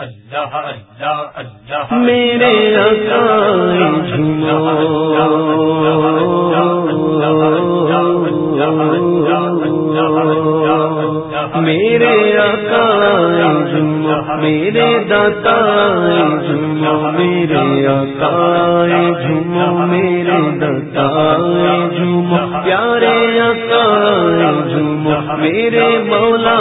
اللہ اللہ اللہ میرے میرے آقا جھومو میرے داتا جھومو میرے آقا جھومو میرے داتا جھومو پیارے آقا جھومو میرے مولا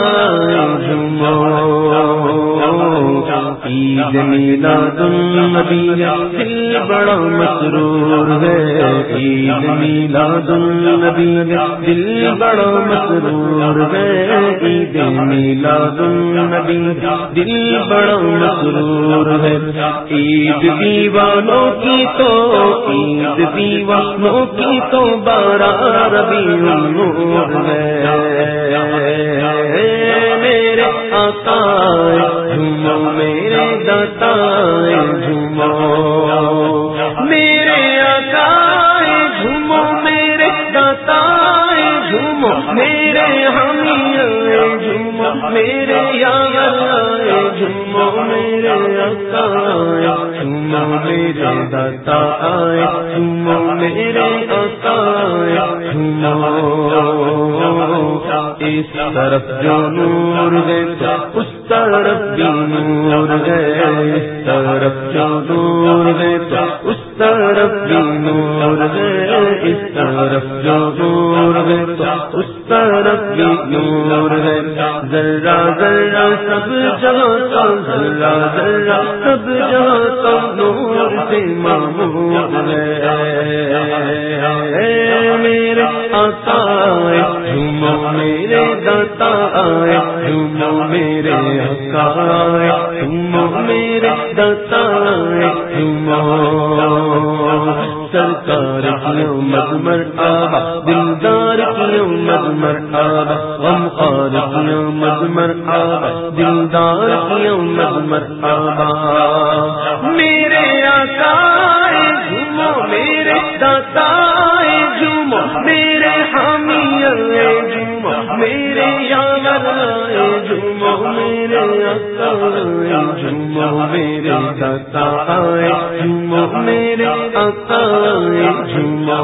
عید میلاد النبی دل بڑا مسرور ہے۔ عید میلاد النبی دل بڑا مسرور ہے۔ عید میلاد النبی دل بڑا مسرور ہے۔ عید دیوانوں کی تو، عید دیوانوں کی تو بارہ ربی النور ہے۔ میرے آقا جھومو میرے دتا جھومو۔ میرے آقا جھومو، میرے دتا جھومو۔ میرے ہمی جھومو، میرے یار جھومو۔ میرے آقا جھومو، میرے دتا جھومو۔ میرے آقا جھومو۔ اس طرف جو نور ہے اس طرف بھی نور ہے۔ اس طرف جو نور ہے اس طرف بھی نور ہے۔ اس طرف جو نور ہے اس طرف بھی نور ہے۔ ذرا ذرا سب جہاں کا ذرا ذرا سب جہاں کا نور سے معمور ہے۔ میرے آتا جھومو میرے میرے داتا جھومو میرے حقا جھومو میرے داتا جھومو سرکار کیوں مزمر آبا دلدار کیوں مزمر آبا غم خار کیوں مزمر آبا دلدار کیوں مزمر آبا میرے آقا جھومو میرے داتا جھومو میرے یار جھومو میرے آقا جھومو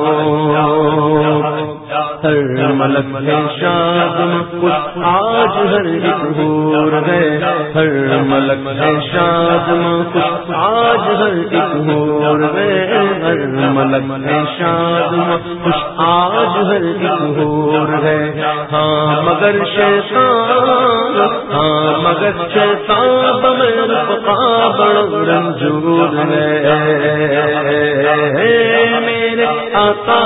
ہر ملک ہے شاد کچھ آج ہر ایک ہور ہے۔ ہر ملک ہے شاد کچھ آج ہر ایک ہور ہے۔ ہر ملک ہے شاد کچھ آج ہر ایک ہور ہے۔ ہاں مگر شیطان ہاں مگر شیطان بمر پکا بڑا رنجور ہے۔ میرے آتا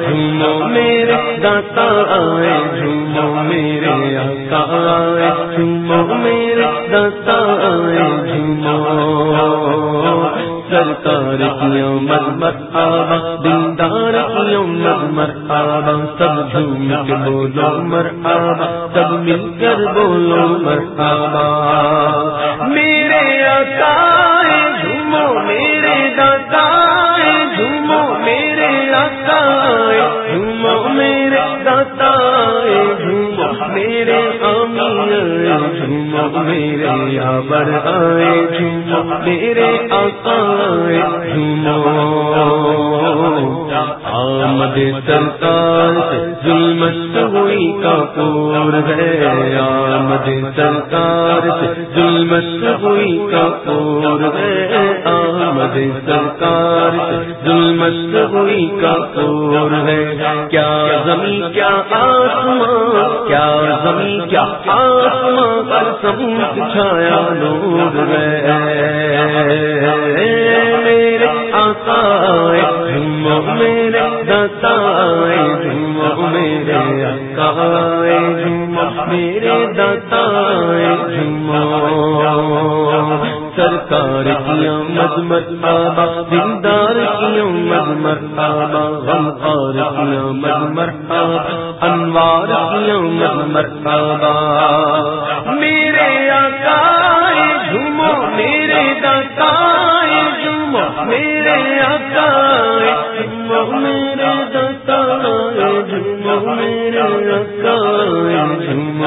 جھومو میرے داتا آئے، جھومو میرے آقا آئے، جھومو میرے داتا آئے، جھومو سرکار کیوں مذمت آبا دلدار کیوں مذمت آبا، سب جھوم کے بولو مر آبا، سب مل کر بولو مر آبا۔ میرے آقا میرے آبر آئے، جھومو میرے آقا جھومو۔ آمد سرکار سے ظلمت ہوئی کا پور ہے۔ آمد سرکار سے ظلمت ہوئی کا پور ہے۔ آمد سرکار سے ظلمت ہوئی کا پور کیا زمین، کیا آسمان، کیا زمین، کیا آسمان پر سبوت چھایا نور ہے۔ میرے آقا جھومو میرے داتا جھومو میرے آقا جھومو میرے داتا جھومو سرکار کی آمد بابا دلدار کی آمد بابا غمخار کی آمد بابا انوار کی آمد بابا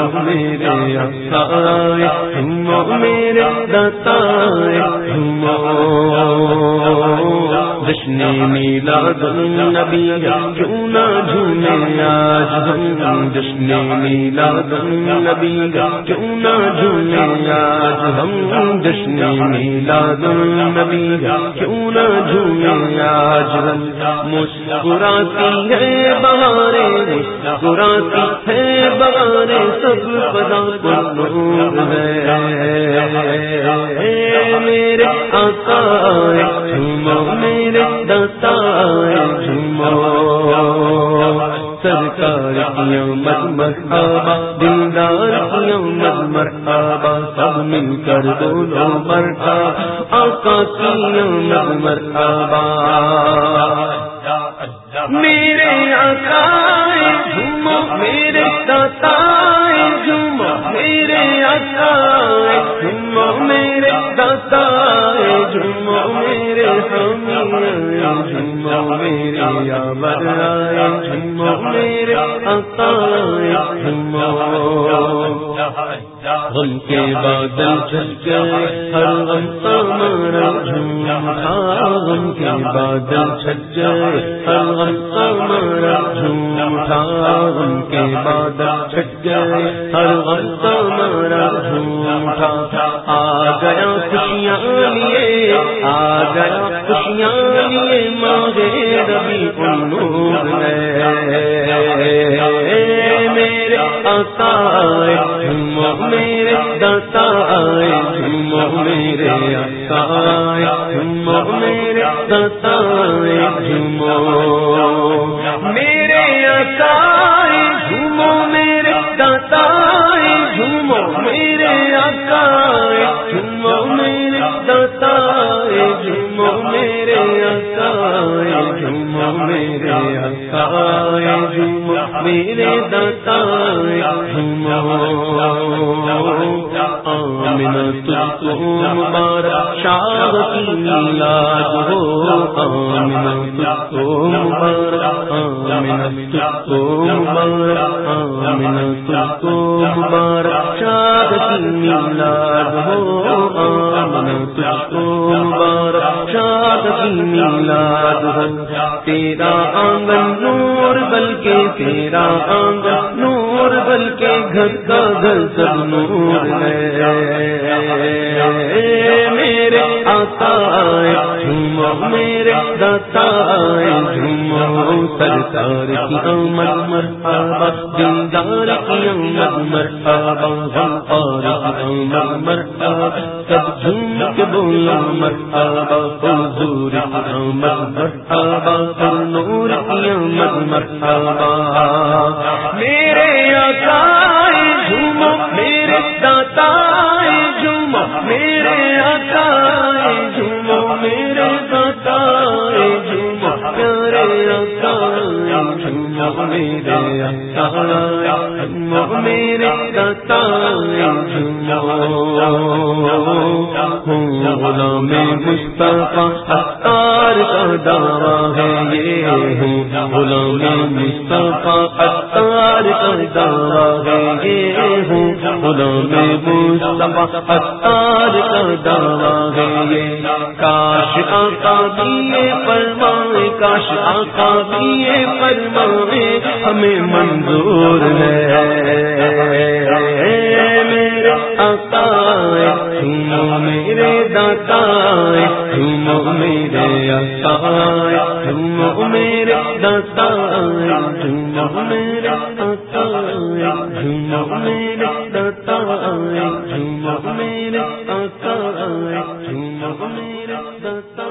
میرے آقا میرے دتا جھومو جشن میلا نبی، کیوں نہ جھومے آج ہم؟ جشن میلا نبی، کیوں نہ جھومے آج ہم؟ جشن میلا نبی، کیوں نہ جھومے آج ہم؟ مسکراتی ہے بہارے مسکراتی ہے بہارے سب پدا نور ہے۔ میرے آقا میرے دتا سرکار کی مت مرحبا دلدار کی مت مرحبا، سب مل کر بولو مرحبا۔ آقا کی مت مرحبا؟ میرے آقا میرے دتا میرے آبر آئے جھومو میرے آقا جھومو غم کے بادل چھل گئے، ہر غم ہمارا جھوم غم کے بادل چھل گئے، ہر غم ہمارا جھوم غم کے بادل چھٹ گئے، ہر غم ہمارا جھوم گیا خوشیاں لیے مانگے ربی نور میرے آقا جھومو، میرے دتا جھومو، میرے آقا جھومو، میرے دتا جھومو۔ میرے آقا جھومو، میرے دتا میرے دتا آمنا تجھ مبارک شاد کی میلاد ہو آمنا تجھ کو مبارک آمنا تجھ مبارک آمنا مبارک شاد کی میلاد ہو آمنا تجھ میلاد ہو تیرا آنگن نور، بلکہ تیرا آنگن نور، بلکہ گھر کا گھر سب نور ہے۔ میرے آتا جھومو میرے دتا جھومو سرکار کی آمد مرحبا دلدار کی آمد مرحبا غمخار کی آمد مرحبا، سب جھوم کے بولا مرحبا، حضور کی آمد مرحبا، پر نور کی آمد مرحبا۔ میرے آقا جھومو میرے داتا میرے آقا جھومو میرے داتا غلام مصطفیٰ اتار کا دعویٰ ہے، یہ ہوں۔ غلام مصطفیٰ اتار کا دعویٰ ہے، یہ ہوں۔ غلام مصطفیٰ اتار کا دعویٰ ہے، یہ آقا دیے فرمائے کاش آقا دیے فرمائے ہمیں منظور ہے۔ میرے آقا جھومو میرے داتا جھومو میرے آقا جھومو میرے داتا جھومو میرے آقا جھومو میرے داتا جھومو میرے آقا میرے داتا